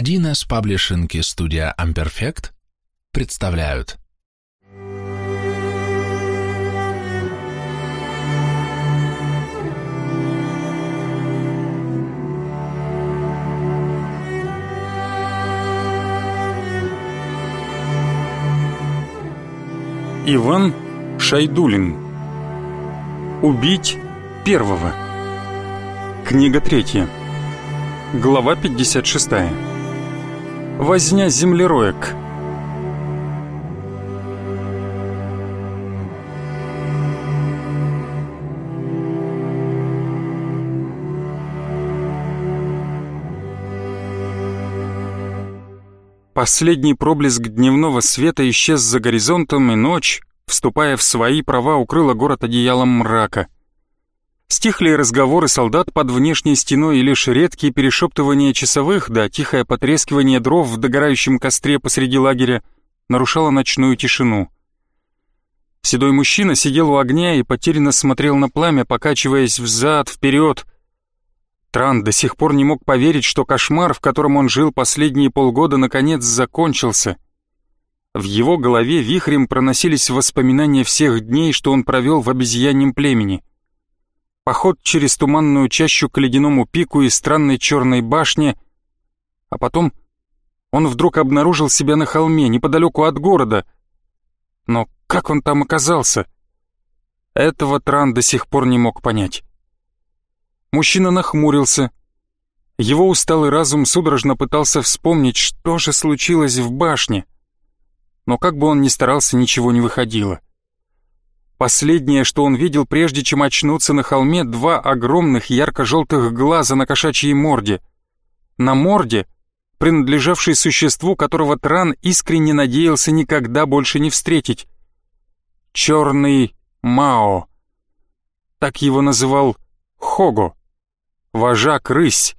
1С паблишинг и студия Amperfect представляют. Иван Шайдулин. Убить первого Книга третья. Глава 56 Возня землероек Последний проблеск дневного света исчез за горизонтом, и ночь, вступая в свои права, укрыла город одеялом мрака. Стихли разговоры солдат под внешней стеной и лишь редкие перешептывания часовых, да тихое потрескивание дров в догорающем костре посреди лагеря нарушало ночную тишину. Седой мужчина сидел у огня и потерянно смотрел на пламя, покачиваясь взад-вперед, Тран до сих пор не мог поверить, что кошмар, в котором он жил последние полгода, наконец закончился. В его голове вихрем проносились воспоминания всех дней, что он провел в обезьяньем племени. Поход через туманную чащу к ледяному пику и странной черной башне, а потом он вдруг обнаружил себя на холме, неподалеку от города. Но как он там оказался? Этого Тран до сих пор не мог понять. Мужчина нахмурился. Его усталый разум судорожно пытался вспомнить, что же случилось в башне. Но как бы он ни старался, ничего не выходило. Последнее, что он видел, прежде чем очнуться на холме, два огромных ярко-желтых глаза на кошачьей морде. На морде, принадлежавшей существу, которого Тран искренне надеялся никогда больше не встретить. Черный Мао. Так его называл Хого вожак-рысь,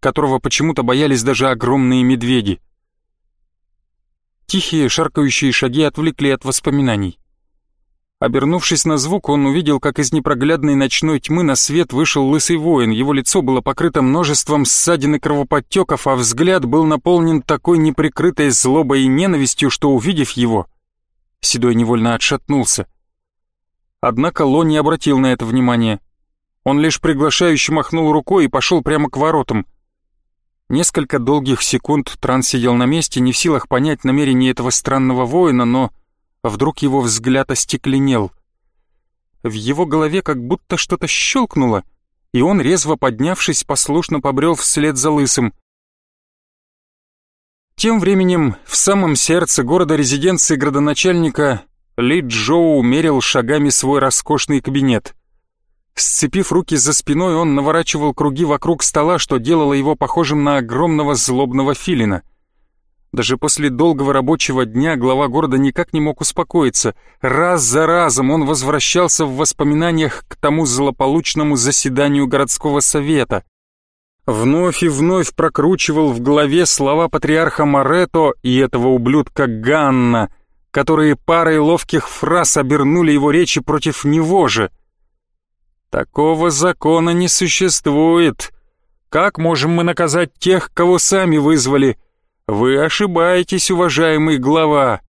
которого почему-то боялись даже огромные медведи. Тихие шаркающие шаги отвлекли от воспоминаний. Обернувшись на звук, он увидел, как из непроглядной ночной тьмы на свет вышел лысый воин. Его лицо было покрыто множеством ссадин и кровоподтеков, а взгляд был наполнен такой неприкрытой злобой и ненавистью, что, увидев его, Седой невольно отшатнулся. Однако Ло не обратил на это внимания. Он лишь приглашающе махнул рукой и пошел прямо к воротам. Несколько долгих секунд Тран сидел на месте, не в силах понять намерение этого странного воина, но вдруг его взгляд остекленел. В его голове как будто что-то щелкнуло, и он, резво поднявшись, послушно побрел вслед за лысым. Тем временем в самом сердце города резиденции градоначальника Ли Джоу мерил шагами свой роскошный кабинет — Сцепив руки за спиной, он наворачивал круги вокруг стола, что делало его похожим на огромного злобного филина. Даже после долгого рабочего дня глава города никак не мог успокоиться. Раз за разом он возвращался в воспоминаниях к тому злополучному заседанию городского совета. Вновь и вновь прокручивал в голове слова патриарха Марето и этого ублюдка Ганна, которые парой ловких фраз обернули его речи против него же — Такого закона не существует. Как можем мы наказать тех, кого сами вызвали? Вы ошибаетесь, уважаемый глава.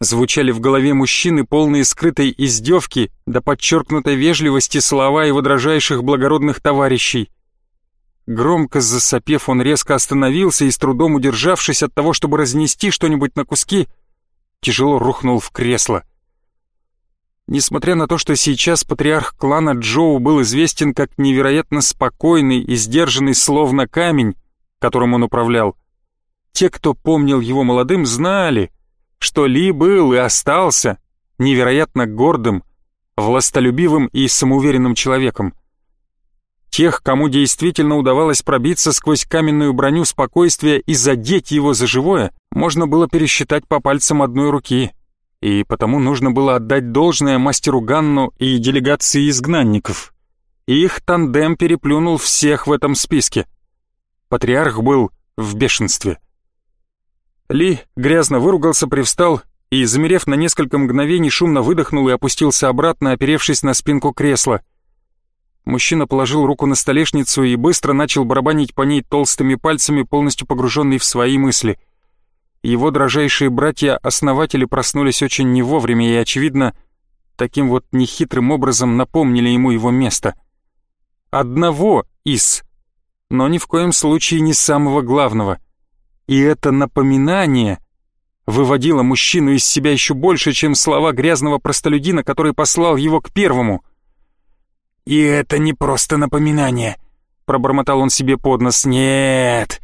Звучали в голове мужчины полные скрытой издевки до подчеркнутой вежливости слова его дрожайших благородных товарищей. Громко засопев, он резко остановился и, с трудом удержавшись от того, чтобы разнести что-нибудь на куски, тяжело рухнул в кресло. — Несмотря на то, что сейчас патриарх клана Джоу был известен как невероятно спокойный и сдержанный словно камень, которым он управлял, те, кто помнил его молодым, знали, что Ли был и остался невероятно гордым, властолюбивым и самоуверенным человеком. Тех, кому действительно удавалось пробиться сквозь каменную броню спокойствия и задеть его за живое, можно было пересчитать по пальцам одной руки — и потому нужно было отдать должное мастеру Ганну и делегации изгнанников. Их тандем переплюнул всех в этом списке. Патриарх был в бешенстве. Ли грязно выругался, привстал и, замерев на несколько мгновений, шумно выдохнул и опустился обратно, оперевшись на спинку кресла. Мужчина положил руку на столешницу и быстро начал барабанить по ней толстыми пальцами, полностью погруженный в свои мысли. Его дрожайшие братья-основатели проснулись очень не вовремя и, очевидно, таким вот нехитрым образом напомнили ему его место. Одного из, но ни в коем случае не самого главного. И это напоминание выводило мужчину из себя еще больше, чем слова грязного простолюдина, который послал его к первому — «И это не просто напоминание», — пробормотал он себе под нос. «Нет,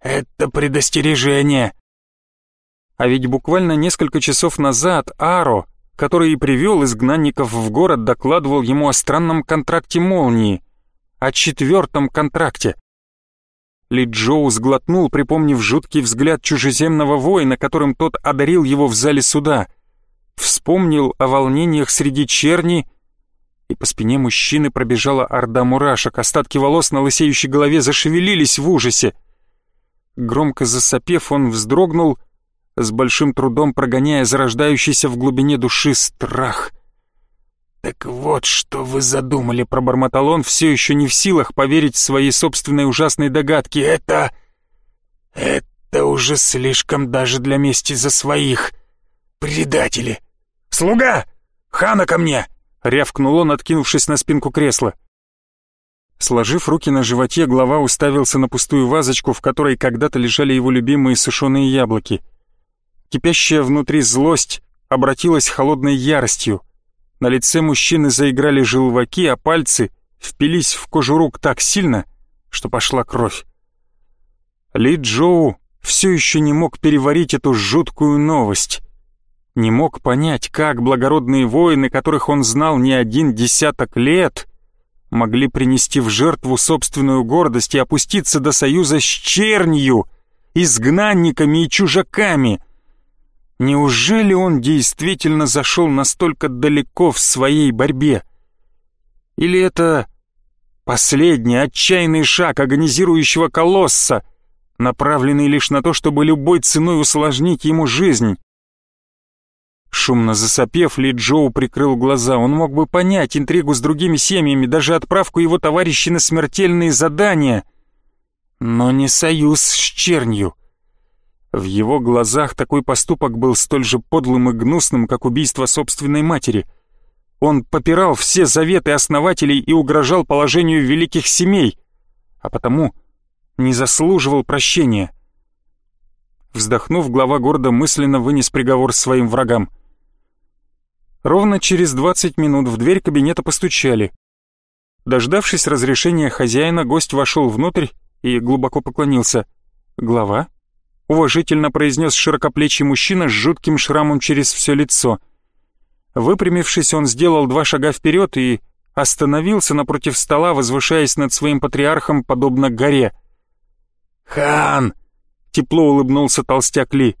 это предостережение». А ведь буквально несколько часов назад Аро, который и привел изгнанников в город, докладывал ему о странном контракте молнии, о четвертом контракте. Ли Джоу сглотнул, припомнив жуткий взгляд чужеземного воина, которым тот одарил его в зале суда. Вспомнил о волнениях среди черни и по спине мужчины пробежала орда мурашек, остатки волос на лысеющей голове зашевелились в ужасе. Громко засопев, он вздрогнул, с большим трудом прогоняя зарождающийся в глубине души страх. «Так вот, что вы задумали», — пробормотал он, все еще не в силах поверить в свои собственные ужасные догадки. «Это... это уже слишком даже для мести за своих. Предатели! Слуга! Хана ко мне!» — рявкнул он, откинувшись на спинку кресла. Сложив руки на животе, глава уставился на пустую вазочку, в которой когда-то лежали его любимые сушеные яблоки. Кипящая внутри злость обратилась холодной яростью. На лице мужчины заиграли желваки, а пальцы впились в кожу рук так сильно, что пошла кровь. Ли Джоу все еще не мог переварить эту жуткую новость не мог понять, как благородные воины, которых он знал не один десяток лет, могли принести в жертву собственную гордость и опуститься до союза с чернью, изгнанниками и чужаками. Неужели он действительно зашел настолько далеко в своей борьбе? Или это последний отчаянный шаг агонизирующего колосса, направленный лишь на то, чтобы любой ценой усложнить ему жизнь? Шумно засопев, Ли Джоу прикрыл глаза. Он мог бы понять интригу с другими семьями, даже отправку его товарищей на смертельные задания. Но не союз с чернью. В его глазах такой поступок был столь же подлым и гнусным, как убийство собственной матери. Он попирал все заветы основателей и угрожал положению великих семей, а потому не заслуживал прощения. Вздохнув, глава города мысленно вынес приговор своим врагам — Ровно через 20 минут в дверь кабинета постучали. Дождавшись разрешения хозяина, гость вошел внутрь и глубоко поклонился. «Глава?» — уважительно произнес широкоплечий мужчина с жутким шрамом через все лицо. Выпрямившись, он сделал два шага вперед и остановился напротив стола, возвышаясь над своим патриархом, подобно горе. «Хан!» — тепло улыбнулся толстяк Ли.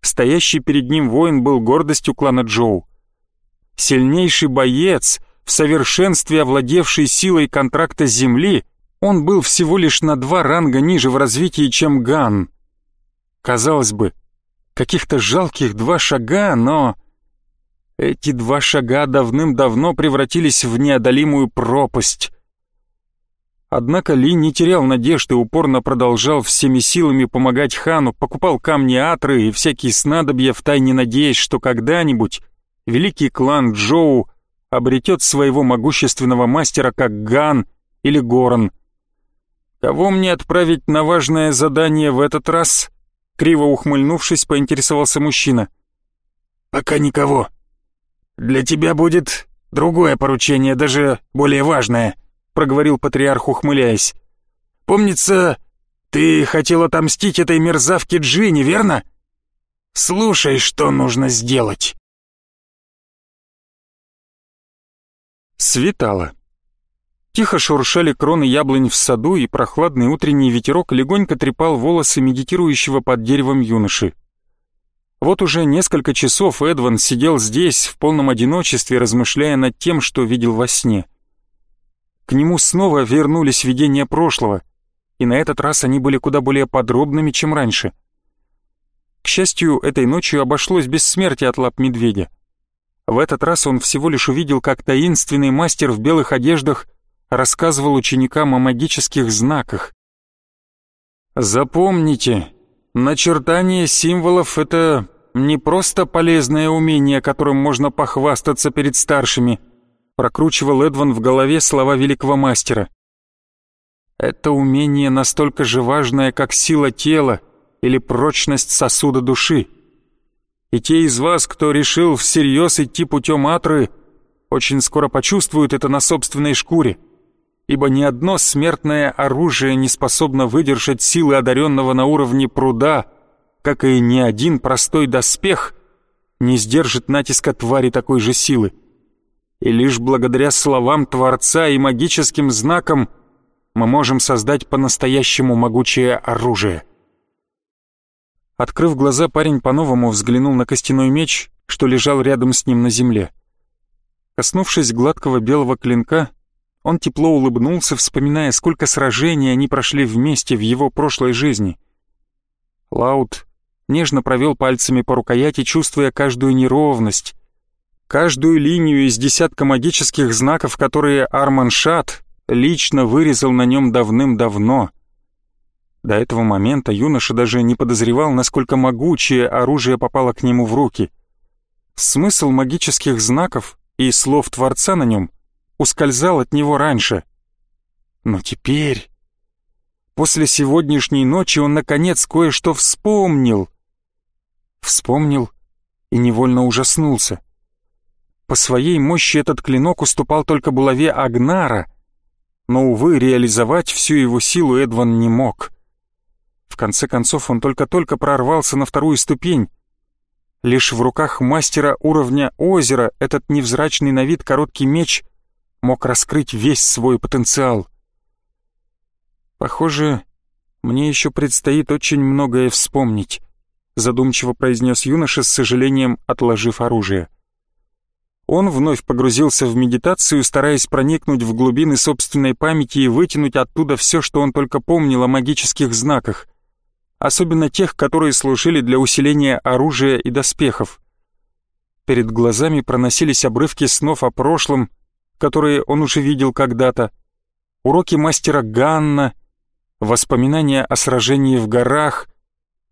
Стоящий перед ним воин был гордостью клана Джоу сильнейший боец, в совершенстве овладевший силой контракта Земли, он был всего лишь на два ранга ниже в развитии, чем Ган. Казалось бы, каких-то жалких два шага, но... Эти два шага давным-давно превратились в неодолимую пропасть. Однако Ли не терял надежды, упорно продолжал всеми силами помогать хану, покупал камни Атры и всякие снадобья, втайне надеясь, что когда-нибудь великий клан Джоу обретет своего могущественного мастера как Ган или Горан. Кого мне отправить на важное задание в этот раз? Криво ухмыльнувшись, поинтересовался мужчина. Пока никого. Для тебя будет другое поручение, даже более важное, проговорил патриарх, ухмыляясь. Помнится, ты хотел отомстить этой мерзавке Джинни, верно? Слушай, что нужно сделать. Светало. Тихо шуршали кроны яблонь в саду, и прохладный утренний ветерок легонько трепал волосы медитирующего под деревом юноши. Вот уже несколько часов Эдван сидел здесь, в полном одиночестве, размышляя над тем, что видел во сне. К нему снова вернулись видения прошлого, и на этот раз они были куда более подробными, чем раньше. К счастью, этой ночью обошлось без смерти от лап медведя. В этот раз он всего лишь увидел, как таинственный мастер в белых одеждах рассказывал ученикам о магических знаках. Запомните, начертание символов — это не просто полезное умение, которым можно похвастаться перед старшими, прокручивал Эдван в голове слова великого мастера. Это умение настолько же важное, как сила тела или прочность сосуда души. И те из вас, кто решил всерьез идти путем Атры, очень скоро почувствуют это на собственной шкуре, ибо ни одно смертное оружие не способно выдержать силы одаренного на уровне пруда, как и ни один простой доспех не сдержит натиска твари такой же силы. И лишь благодаря словам Творца и магическим знакам мы можем создать по-настоящему могучее оружие. Открыв глаза, парень по-новому взглянул на костяной меч, что лежал рядом с ним на земле. Коснувшись гладкого белого клинка, он тепло улыбнулся, вспоминая, сколько сражений они прошли вместе в его прошлой жизни. Лаут нежно провел пальцами по рукояти, чувствуя каждую неровность, каждую линию из десятка магических знаков, которые Арман Шат лично вырезал на нем давным-давно. До этого момента юноша даже не подозревал, насколько могучее оружие попало к нему в руки. Смысл магических знаков и слов Творца на нем ускользал от него раньше. Но теперь... После сегодняшней ночи он наконец кое-что вспомнил. Вспомнил и невольно ужаснулся. По своей мощи этот клинок уступал только булаве Агнара, но, увы, реализовать всю его силу Эдван не мог. В конце концов, он только-только прорвался на вторую ступень, Лишь в руках мастера уровня озера этот невзрачный на вид короткий меч мог раскрыть весь свой потенциал. «Похоже, мне еще предстоит очень многое вспомнить», задумчиво произнес юноша с сожалением, отложив оружие. Он вновь погрузился в медитацию, стараясь проникнуть в глубины собственной памяти и вытянуть оттуда все, что он только помнил о магических знаках особенно тех, которые служили для усиления оружия и доспехов. Перед глазами проносились обрывки снов о прошлом, которые он уже видел когда-то, уроки мастера Ганна, воспоминания о сражении в горах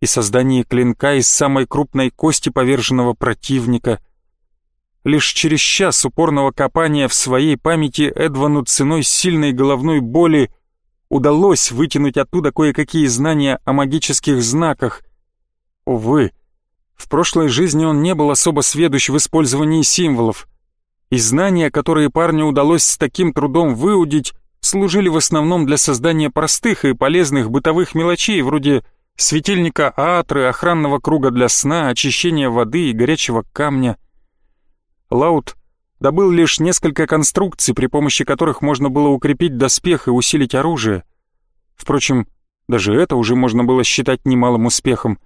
и создании клинка из самой крупной кости поверженного противника. Лишь через час упорного копания в своей памяти Эдвану ценой сильной головной боли удалось вытянуть оттуда кое-какие знания о магических знаках. Увы, в прошлой жизни он не был особо сведущ в использовании символов, и знания, которые парню удалось с таким трудом выудить, служили в основном для создания простых и полезных бытовых мелочей, вроде светильника атры, охранного круга для сна, очищения воды и горячего камня. Лаут добыл лишь несколько конструкций, при помощи которых можно было укрепить доспех и усилить оружие. Впрочем, даже это уже можно было считать немалым успехом.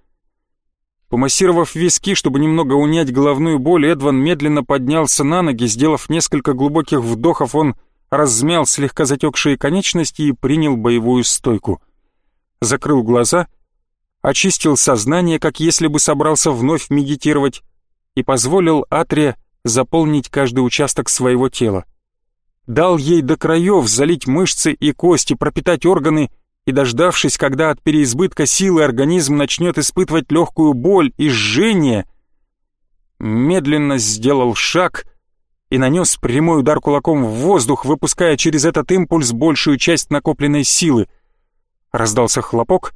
Помассировав виски, чтобы немного унять головную боль, Эдван медленно поднялся на ноги, сделав несколько глубоких вдохов, он размял слегка затекшие конечности и принял боевую стойку. Закрыл глаза, очистил сознание, как если бы собрался вновь медитировать, и позволил Атре заполнить каждый участок своего тела. Дал ей до краев залить мышцы и кости, пропитать органы и, дождавшись, когда от переизбытка силы организм начнет испытывать легкую боль и жжение, медленно сделал шаг и нанес прямой удар кулаком в воздух, выпуская через этот импульс большую часть накопленной силы. Раздался хлопок,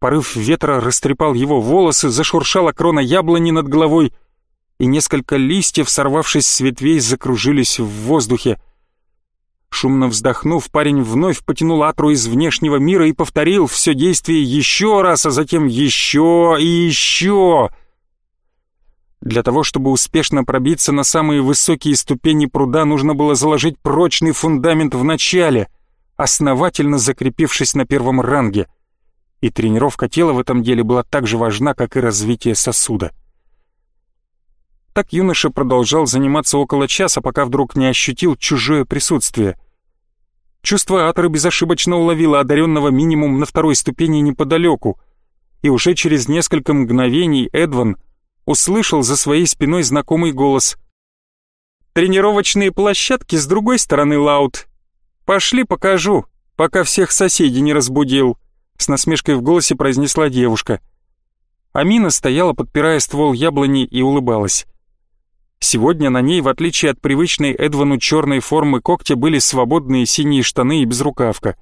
порыв ветра растрепал его волосы, зашуршала крона яблони над головой — и несколько листьев, сорвавшись с ветвей, закружились в воздухе. Шумно вздохнув, парень вновь потянул Атру из внешнего мира и повторил все действие еще раз, а затем еще и еще. Для того, чтобы успешно пробиться на самые высокие ступени пруда, нужно было заложить прочный фундамент в начале, основательно закрепившись на первом ранге. И тренировка тела в этом деле была так же важна, как и развитие сосуда. Так юноша продолжал заниматься около часа, пока вдруг не ощутил чужое присутствие. Чувство Аторы безошибочно уловило одаренного минимум на второй ступени неподалеку, и уже через несколько мгновений Эдван услышал за своей спиной знакомый голос. «Тренировочные площадки с другой стороны, Лаут. Пошли покажу, пока всех соседей не разбудил», — с насмешкой в голосе произнесла девушка. Амина стояла, подпирая ствол яблони и улыбалась. Сегодня на ней, в отличие от привычной Эдвану черной формы когтя, были свободные синие штаны и безрукавка.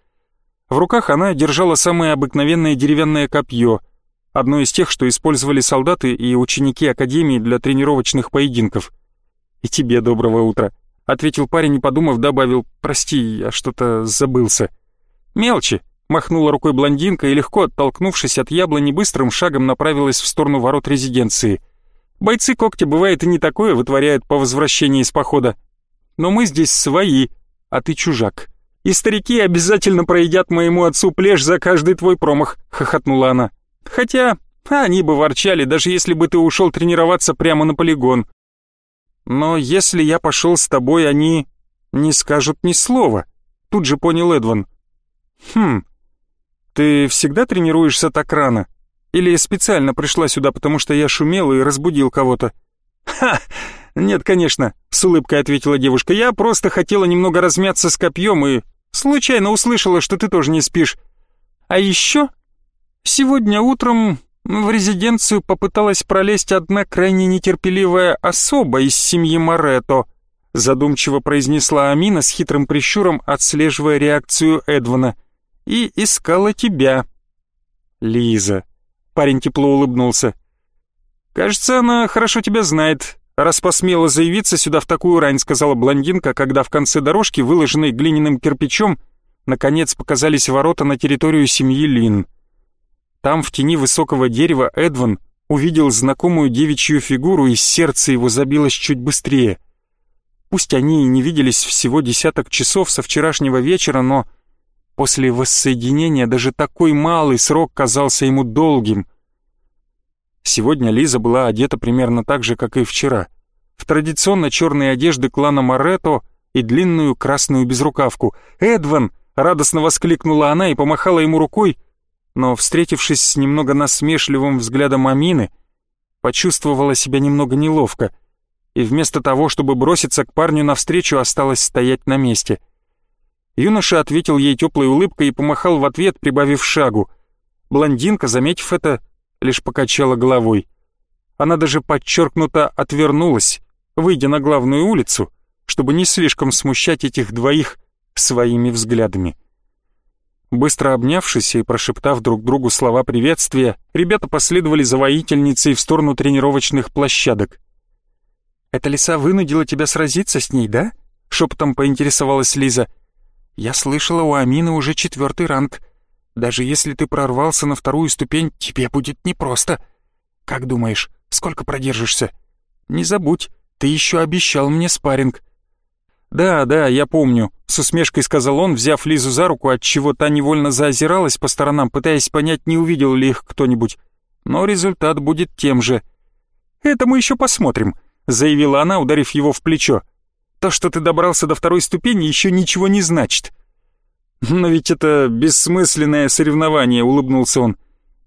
В руках она держала самое обыкновенное деревянное копье, одно из тех, что использовали солдаты и ученики Академии для тренировочных поединков. «И тебе доброго утра», — ответил парень и, подумав, добавил «Прости, я что-то забылся». «Мелочи», — махнула рукой блондинка и, легко оттолкнувшись от яблони, быстрым шагом направилась в сторону ворот резиденции — Бойцы когти бывает и не такое вытворяют по возвращении из похода. Но мы здесь свои, а ты чужак. И старики обязательно проедят моему отцу плешь за каждый твой промах», — хохотнула она. «Хотя они бы ворчали, даже если бы ты ушел тренироваться прямо на полигон. Но если я пошел с тобой, они не скажут ни слова», — тут же понял Эдван. «Хм, ты всегда тренируешься так рано?» Или специально пришла сюда, потому что я шумел и разбудил кого-то?» «Ха! Нет, конечно», — с улыбкой ответила девушка. «Я просто хотела немного размяться с копьем и случайно услышала, что ты тоже не спишь. А еще сегодня утром в резиденцию попыталась пролезть одна крайне нетерпеливая особа из семьи Морето», задумчиво произнесла Амина с хитрым прищуром, отслеживая реакцию Эдвана. «И искала тебя». «Лиза, Парень тепло улыбнулся. «Кажется, она хорошо тебя знает, раз посмела заявиться сюда в такую рань», сказала блондинка, когда в конце дорожки, выложенной глиняным кирпичом, наконец показались ворота на территорию семьи Лин. Там, в тени высокого дерева, Эдван увидел знакомую девичью фигуру, и сердце его забилось чуть быстрее. Пусть они и не виделись всего десяток часов со вчерашнего вечера, но После воссоединения даже такой малый срок казался ему долгим. Сегодня Лиза была одета примерно так же, как и вчера. В традиционно черные одежды клана Моретто и длинную красную безрукавку. «Эдван!» — радостно воскликнула она и помахала ему рукой, но, встретившись с немного насмешливым взглядом Амины, почувствовала себя немного неловко и вместо того, чтобы броситься к парню навстречу, осталась стоять на месте — Юноша ответил ей теплой улыбкой и помахал в ответ, прибавив шагу. Блондинка, заметив это, лишь покачала головой. Она даже подчеркнуто отвернулась, выйдя на главную улицу, чтобы не слишком смущать этих двоих своими взглядами. Быстро обнявшись и прошептав друг другу слова приветствия, ребята последовали за воительницей в сторону тренировочных площадок. «Эта лиса вынудила тебя сразиться с ней, да?» — шепотом поинтересовалась Лиза — я слышала, у Амины уже четвертый ранг. Даже если ты прорвался на вторую ступень, тебе будет непросто. Как думаешь, сколько продержишься? Не забудь, ты еще обещал мне спарринг. Да, да, я помню, с усмешкой сказал он, взяв Лизу за руку, от чего та невольно заозиралась по сторонам, пытаясь понять, не увидел ли их кто-нибудь. Но результат будет тем же. Это мы еще посмотрим, заявила она, ударив его в плечо. То, что ты добрался до второй ступени, еще ничего не значит». «Но ведь это бессмысленное соревнование», — улыбнулся он.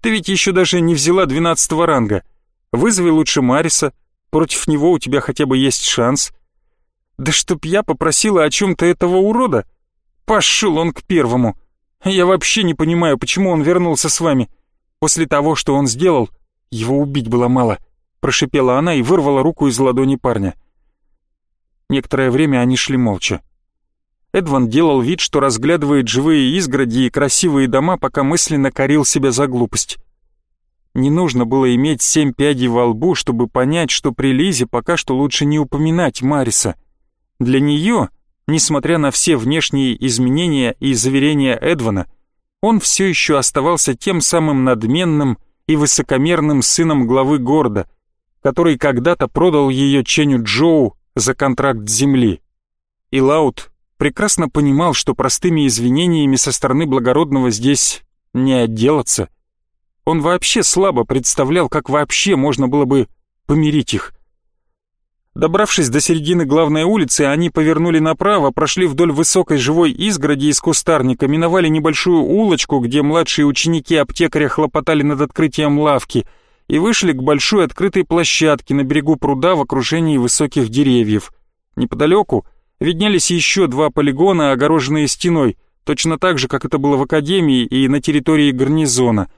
«Ты ведь еще даже не взяла двенадцатого ранга. Вызови лучше Мариса, против него у тебя хотя бы есть шанс». «Да чтоб я попросила о чем-то этого урода? Пошел он к первому. Я вообще не понимаю, почему он вернулся с вами. После того, что он сделал, его убить было мало», — прошипела она и вырвала руку из ладони парня. Некоторое время они шли молча. Эдван делал вид, что разглядывает живые изгороди и красивые дома, пока мысленно корил себя за глупость. Не нужно было иметь семь пядей во лбу, чтобы понять, что при Лизе пока что лучше не упоминать Мариса. Для нее, несмотря на все внешние изменения и заверения Эдвана, он все еще оставался тем самым надменным и высокомерным сыном главы города, который когда-то продал ее Ченю Джоу за контракт земли. И Лаут прекрасно понимал, что простыми извинениями со стороны благородного здесь не отделаться. Он вообще слабо представлял, как вообще можно было бы помирить их. Добравшись до середины главной улицы, они повернули направо, прошли вдоль высокой живой изгороди из кустарника, миновали небольшую улочку, где младшие ученики аптекаря хлопотали над открытием лавки — и вышли к большой открытой площадке на берегу пруда в окружении высоких деревьев. Неподалеку, виднелись еще два полигона, огороженные стеной, точно так же, как это было в академии и на территории гарнизона.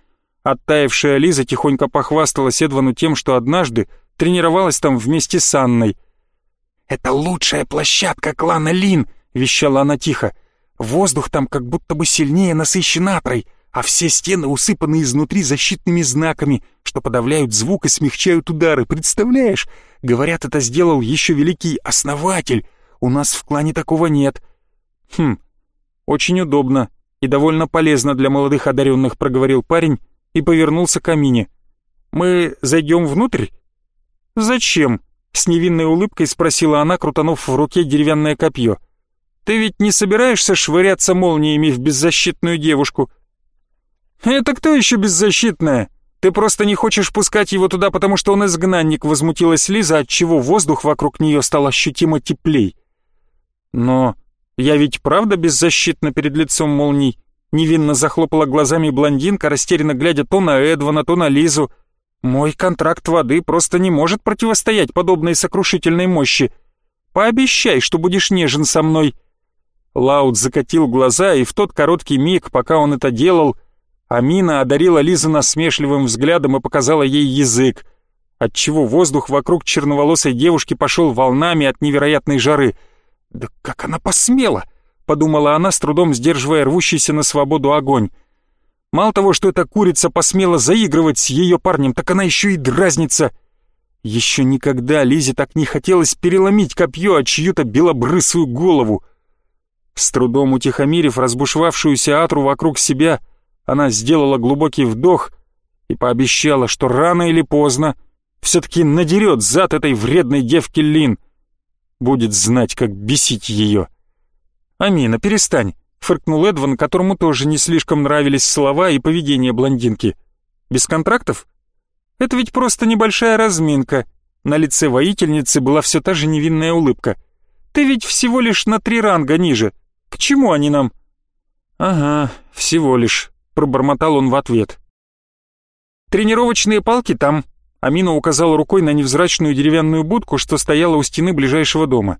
Оттаившая Лиза тихонько похвасталась Эдвану тем, что однажды тренировалась там вместе с Анной. «Это лучшая площадка клана Лин», — вещала она тихо. «Воздух там как будто бы сильнее насыщен атрой, а все стены усыпаны изнутри защитными знаками, что подавляют звук и смягчают удары, представляешь? Говорят, это сделал еще великий основатель. У нас в клане такого нет». «Хм, очень удобно и довольно полезно для молодых одаренных», — проговорил парень и повернулся к Амине. «Мы зайдем внутрь?» «Зачем?» — с невинной улыбкой спросила она, крутанув в руке деревянное копье. «Ты ведь не собираешься швыряться молниями в беззащитную девушку?» «Это кто еще беззащитная? Ты просто не хочешь пускать его туда, потому что он изгнанник», — возмутилась Лиза, отчего воздух вокруг нее стал ощутимо теплей. «Но я ведь правда беззащитна перед лицом молний?» Невинно захлопала глазами блондинка, растерянно глядя то на Эдвана, то на Лизу. «Мой контракт воды просто не может противостоять подобной сокрушительной мощи. Пообещай, что будешь нежен со мной». Лаут закатил глаза, и в тот короткий миг, пока он это делал, Амина одарила Лизу насмешливым взглядом и показала ей язык, отчего воздух вокруг черноволосой девушки пошел волнами от невероятной жары. «Да как она посмела!» — подумала она, с трудом сдерживая рвущийся на свободу огонь. Мало того, что эта курица посмела заигрывать с ее парнем, так она еще и дразнится. Еще никогда Лизе так не хотелось переломить копье о чью-то белобрысую голову. С трудом утихомирив разбушевавшуюся атру вокруг себя, она сделала глубокий вдох и пообещала, что рано или поздно все-таки надерет зад этой вредной девки Лин. Будет знать, как бесить ее. «Амина, перестань», — фыркнул Эдван, которому тоже не слишком нравились слова и поведение блондинки. «Без контрактов? Это ведь просто небольшая разминка». На лице воительницы была все та же невинная улыбка. «Ты ведь всего лишь на три ранга ниже. К чему они нам?» «Ага, всего лишь», — пробормотал он в ответ. «Тренировочные палки там», — Амина указала рукой на невзрачную деревянную будку, что стояла у стены ближайшего дома.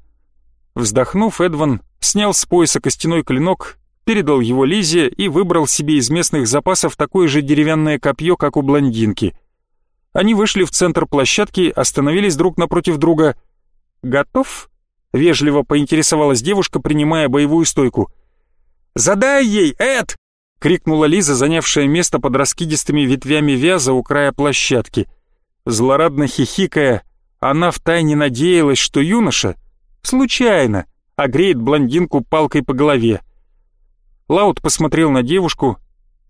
Вздохнув, Эдван снял с пояса костяной клинок, передал его Лизе и выбрал себе из местных запасов такое же деревянное копье, как у блондинки. Они вышли в центр площадки, остановились друг напротив друга. «Готов?» — вежливо поинтересовалась девушка, принимая боевую стойку. «Задай ей, Эд!» — крикнула Лиза, занявшая место под раскидистыми ветвями вяза у края площадки. Злорадно хихикая, она втайне надеялась, что юноша — Случайно. Огреет блондинку палкой по голове. Лаут посмотрел на девушку,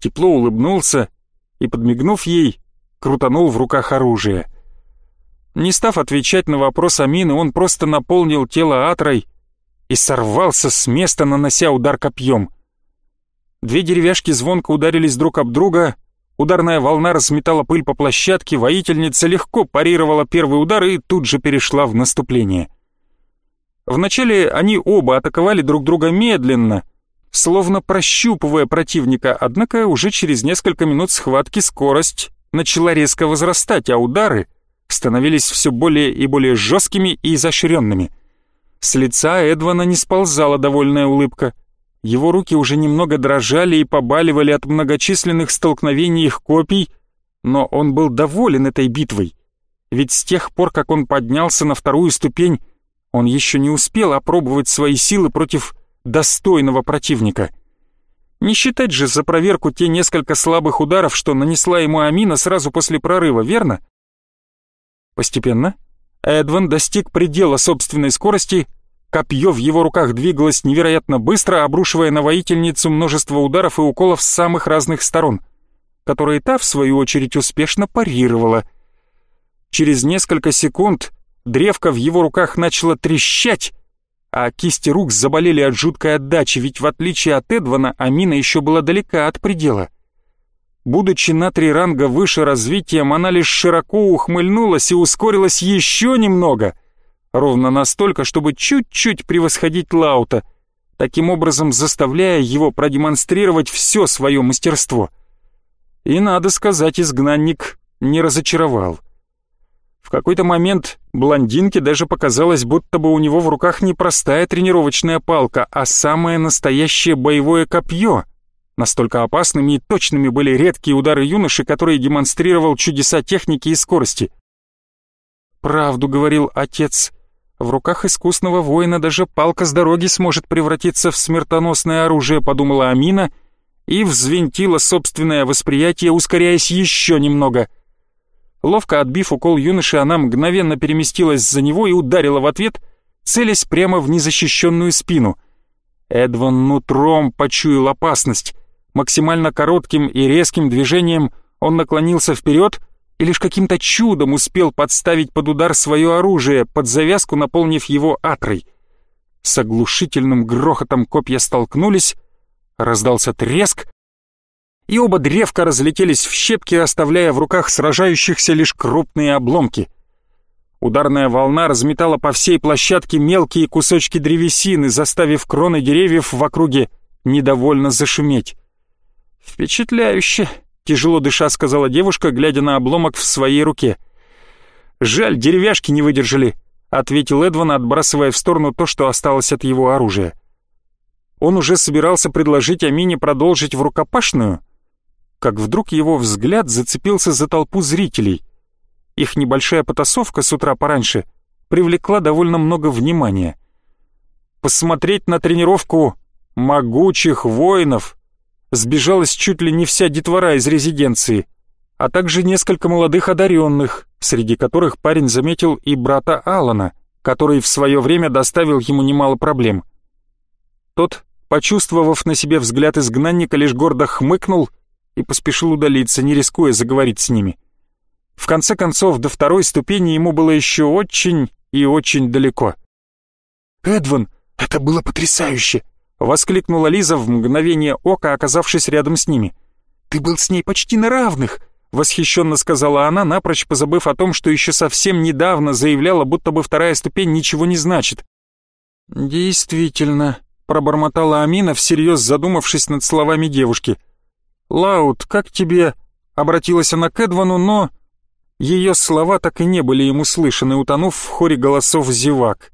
тепло улыбнулся и, подмигнув ей, крутанул в руках оружие. Не став отвечать на вопрос Амины, он просто наполнил тело атрой и сорвался с места, нанося удар копьем. Две деревяшки звонко ударились друг об друга, ударная волна разметала пыль по площадке, воительница легко парировала первый удар и тут же перешла в наступление. Вначале они оба атаковали друг друга медленно, словно прощупывая противника, однако уже через несколько минут схватки скорость начала резко возрастать, а удары становились все более и более жесткими и изощренными. С лица Эдвана не сползала довольная улыбка. Его руки уже немного дрожали и побаливали от многочисленных столкновений их копий, но он был доволен этой битвой. Ведь с тех пор, как он поднялся на вторую ступень, он еще не успел опробовать свои силы против достойного противника. Не считать же за проверку те несколько слабых ударов, что нанесла ему Амина сразу после прорыва, верно? Постепенно Эдван достиг предела собственной скорости, копье в его руках двигалось невероятно быстро, обрушивая на воительницу множество ударов и уколов с самых разных сторон, которые та, в свою очередь, успешно парировала. Через несколько секунд древко в его руках начало трещать, а кисти рук заболели от жуткой отдачи, ведь в отличие от Эдвана, Амина еще была далека от предела. Будучи на три ранга выше развитием, она лишь широко ухмыльнулась и ускорилась еще немного, ровно настолько, чтобы чуть-чуть превосходить Лаута, таким образом заставляя его продемонстрировать все свое мастерство. И, надо сказать, изгнанник не разочаровал. В какой-то момент блондинке даже показалось, будто бы у него в руках не простая тренировочная палка, а самое настоящее боевое копье. Настолько опасными и точными были редкие удары юноши, который демонстрировал чудеса техники и скорости. «Правду», — говорил отец, — «в руках искусного воина даже палка с дороги сможет превратиться в смертоносное оружие», — подумала Амина и взвинтила собственное восприятие, ускоряясь еще немного — Ловко отбив укол юноши, она мгновенно переместилась за него и ударила в ответ, целясь прямо в незащищенную спину. Эдван нутром почуял опасность. Максимально коротким и резким движением он наклонился вперед и лишь каким-то чудом успел подставить под удар свое оружие, под завязку наполнив его атрой. С оглушительным грохотом копья столкнулись, раздался треск, и оба древка разлетелись в щепки, оставляя в руках сражающихся лишь крупные обломки. Ударная волна разметала по всей площадке мелкие кусочки древесины, заставив кроны деревьев в округе недовольно зашуметь. «Впечатляюще!» — тяжело дыша сказала девушка, глядя на обломок в своей руке. «Жаль, деревяшки не выдержали», — ответил Эдван, отбрасывая в сторону то, что осталось от его оружия. Он уже собирался предложить Амине продолжить в рукопашную, как вдруг его взгляд зацепился за толпу зрителей. Их небольшая потасовка с утра пораньше привлекла довольно много внимания. Посмотреть на тренировку могучих воинов сбежалась чуть ли не вся детвора из резиденции, а также несколько молодых одаренных, среди которых парень заметил и брата Алана, который в свое время доставил ему немало проблем. Тот, почувствовав на себе взгляд изгнанника, лишь гордо хмыкнул и поспешил удалиться, не рискуя заговорить с ними. В конце концов, до второй ступени ему было еще очень и очень далеко. «Эдван, это было потрясающе!» — воскликнула Лиза в мгновение ока, оказавшись рядом с ними. «Ты был с ней почти на равных!» — восхищенно сказала она, напрочь позабыв о том, что еще совсем недавно заявляла, будто бы вторая ступень ничего не значит. «Действительно», — пробормотала Амина, всерьез задумавшись над словами девушки — «Лаут, как тебе?» — обратилась она к Эдвану, но... Ее слова так и не были ему слышаны, утонув в хоре голосов зевак.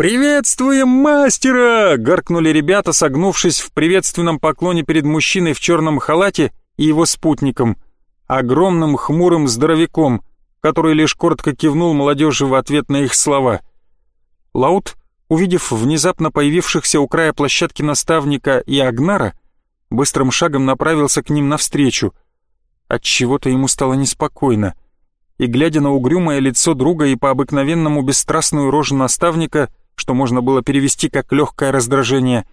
«Приветствуем мастера!» — гаркнули ребята, согнувшись в приветственном поклоне перед мужчиной в черном халате и его спутником, огромным хмурым здоровяком, который лишь коротко кивнул молодежи в ответ на их слова. Лаут, увидев внезапно появившихся у края площадки наставника и Агнара, быстрым шагом направился к ним навстречу. От чего-то ему стало неспокойно. И глядя на угрюмое лицо друга и по обыкновенному бесстрастную рожу наставника, что можно было перевести как легкое раздражение,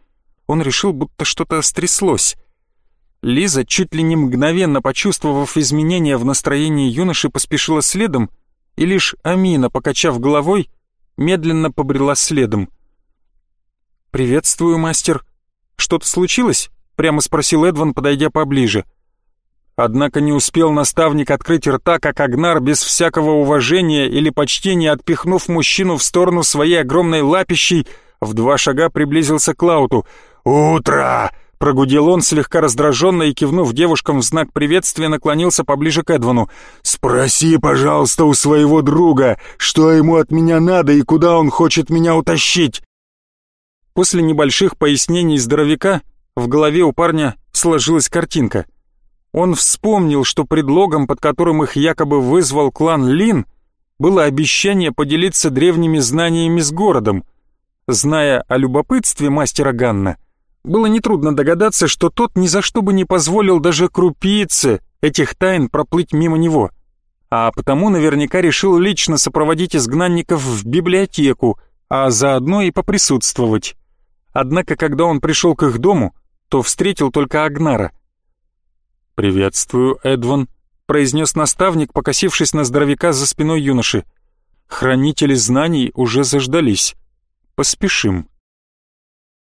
он решил, будто что-то стряслось. Лиза, чуть ли не мгновенно почувствовав изменения в настроении юноши, поспешила следом, и лишь Амина, покачав головой, медленно побрела следом. «Приветствую, мастер. Что-то случилось?» Прямо спросил Эдван, подойдя поближе. Однако не успел наставник открыть рта, как Агнар без всякого уважения или почтения, отпихнув мужчину в сторону своей огромной лапищей, в два шага приблизился к Лауту. «Утро!» — прогудел он, слегка раздраженно и, кивнув девушкам в знак приветствия, наклонился поближе к Эдвану. «Спроси, пожалуйста, у своего друга, что ему от меня надо и куда он хочет меня утащить!» После небольших пояснений здоровяка в голове у парня сложилась картинка. Он вспомнил, что предлогом, под которым их якобы вызвал клан Лин, было обещание поделиться древними знаниями с городом. Зная о любопытстве мастера Ганна, было нетрудно догадаться, что тот ни за что бы не позволил даже крупице этих тайн проплыть мимо него, а потому наверняка решил лично сопроводить изгнанников в библиотеку, а заодно и поприсутствовать. Однако, когда он пришел к их дому, то встретил только Агнара. «Приветствую, Эдван», — произнес наставник, покосившись на здоровяка за спиной юноши. «Хранители знаний уже заждались. Поспешим».